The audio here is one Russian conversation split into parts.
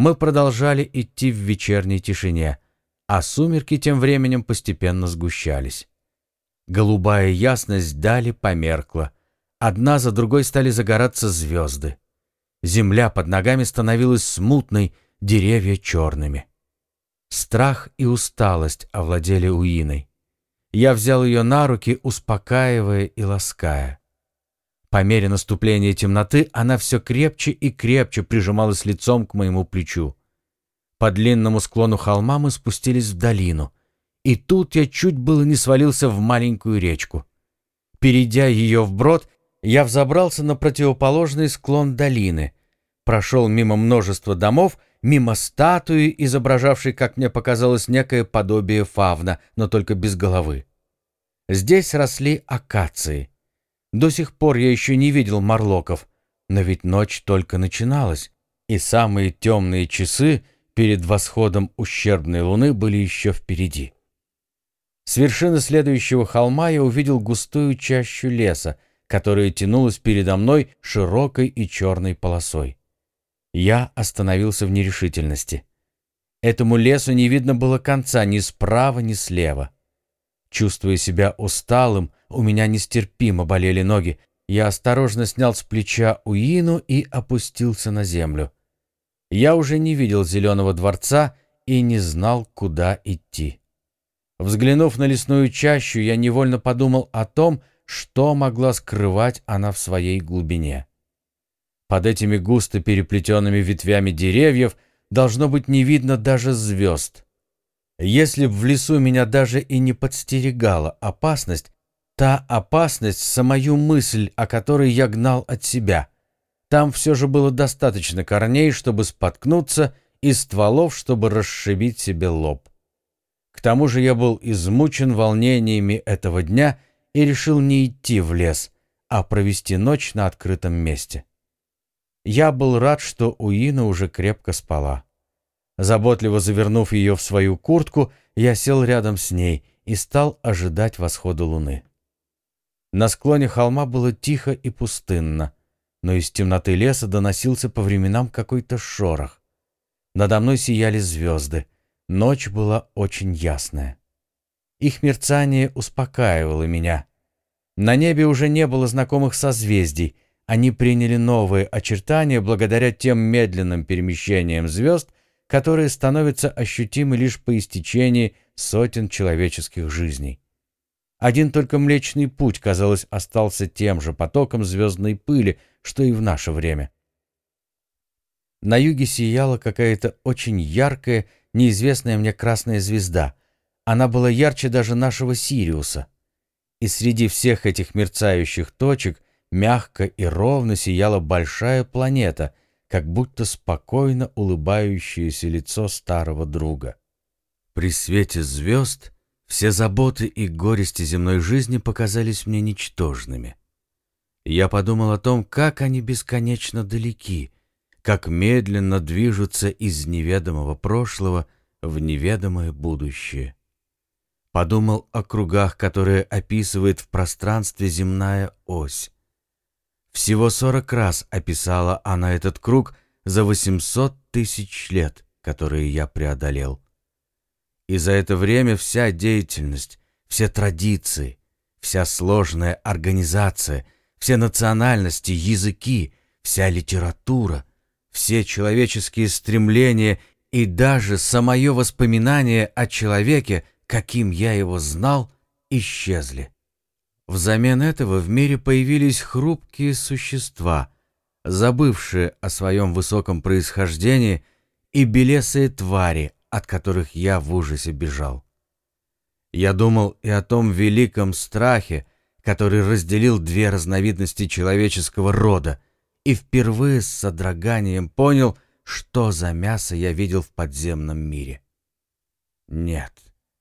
Мы продолжали идти в вечерней тишине, а сумерки тем временем постепенно сгущались. Голубая ясность дали померкла. Одна за другой стали загораться звезды. Земля под ногами становилась смутной, деревья черными. Страх и усталость овладели Уиной. Я взял ее на руки, успокаивая и лаская. По мере наступления темноты она все крепче и крепче прижималась лицом к моему плечу. По длинному склону холма мы спустились в долину, и тут я чуть было не свалился в маленькую речку. Перейдя ее вброд, я взобрался на противоположный склон долины, прошел мимо множества домов, мимо статуи, изображавшей, как мне показалось, некое подобие фавна, но только без головы. Здесь росли акации. До сих пор я еще не видел морлоков, но ведь ночь только начиналась, и самые темные часы перед восходом ущербной луны были еще впереди. С вершины следующего холма я увидел густую чащу леса, которая тянулась передо мной широкой и черной полосой. Я остановился в нерешительности. Этому лесу не видно было конца ни справа, ни слева. Чувствуя себя усталым, у меня нестерпимо болели ноги. Я осторожно снял с плеча Уину и опустился на землю. Я уже не видел зеленого дворца и не знал, куда идти. Взглянув на лесную чащу, я невольно подумал о том, что могла скрывать она в своей глубине. Под этими густо переплетенными ветвями деревьев должно быть не видно даже звезд. Если б в лесу меня даже и не подстерегала опасность, та опасность — самую мысль, о которой я гнал от себя. Там все же было достаточно корней, чтобы споткнуться, и стволов, чтобы расшибить себе лоб. К тому же я был измучен волнениями этого дня и решил не идти в лес, а провести ночь на открытом месте. Я был рад, что Уина уже крепко спала. Заботливо завернув ее в свою куртку, я сел рядом с ней и стал ожидать восхода луны. На склоне холма было тихо и пустынно, но из темноты леса доносился по временам какой-то шорох. Надо мной сияли звезды. Ночь была очень ясная. Их мерцание успокаивало меня. На небе уже не было знакомых созвездий — они приняли новые очертания благодаря тем медленным перемещениям звезд, которые становятся ощутимы лишь по истечении сотен человеческих жизней. Один только Млечный Путь, казалось, остался тем же потоком звездной пыли, что и в наше время. На юге сияла какая-то очень яркая, неизвестная мне красная звезда. Она была ярче даже нашего Сириуса. И среди всех этих мерцающих точек мягко и ровно сияла большая планета, как будто спокойно улыбающееся лицо старого друга. При свете звезд все заботы и горести земной жизни показались мне ничтожными. Я подумал о том, как они бесконечно далеки, как медленно движутся из неведомого прошлого в неведомое будущее. Подумал о кругах, которые описывает в пространстве земная ось, всего сорок раз описала она этот круг за 800 тысяч лет, которые я преодолел. И за это время вся деятельность, все традиции, вся сложная организация, все национальности, языки, вся литература, все человеческие стремления и даже самое воспоминание о человеке, каким я его знал, исчезли. Взамен этого в мире появились хрупкие существа, забывшие о своем высоком происхождении и белесые твари, от которых я в ужасе бежал. Я думал и о том великом страхе, который разделил две разновидности человеческого рода, и впервые с содроганием понял, что за мясо я видел в подземном мире. Нет,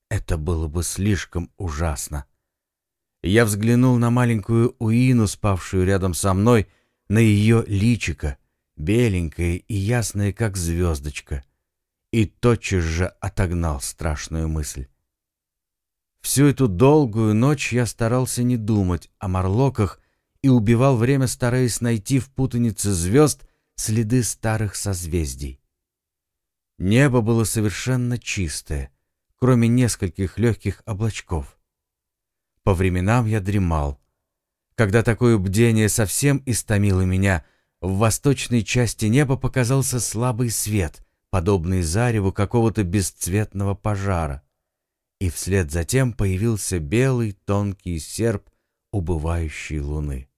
это было бы слишком ужасно. Я взглянул на маленькую Уину, спавшую рядом со мной, на ее личико, беленькое и ясное, как звездочка, и тотчас же отогнал страшную мысль. Всю эту долгую ночь я старался не думать о морлоках и убивал время, стараясь найти в путанице звезд следы старых созвездий. Небо было совершенно чистое, кроме нескольких легких облачков. По временам я дремал. Когда такое бдение совсем истомило меня, в восточной части неба показался слабый свет, подобный зареву какого-то бесцветного пожара. И вслед за тем появился белый тонкий серп убывающей луны.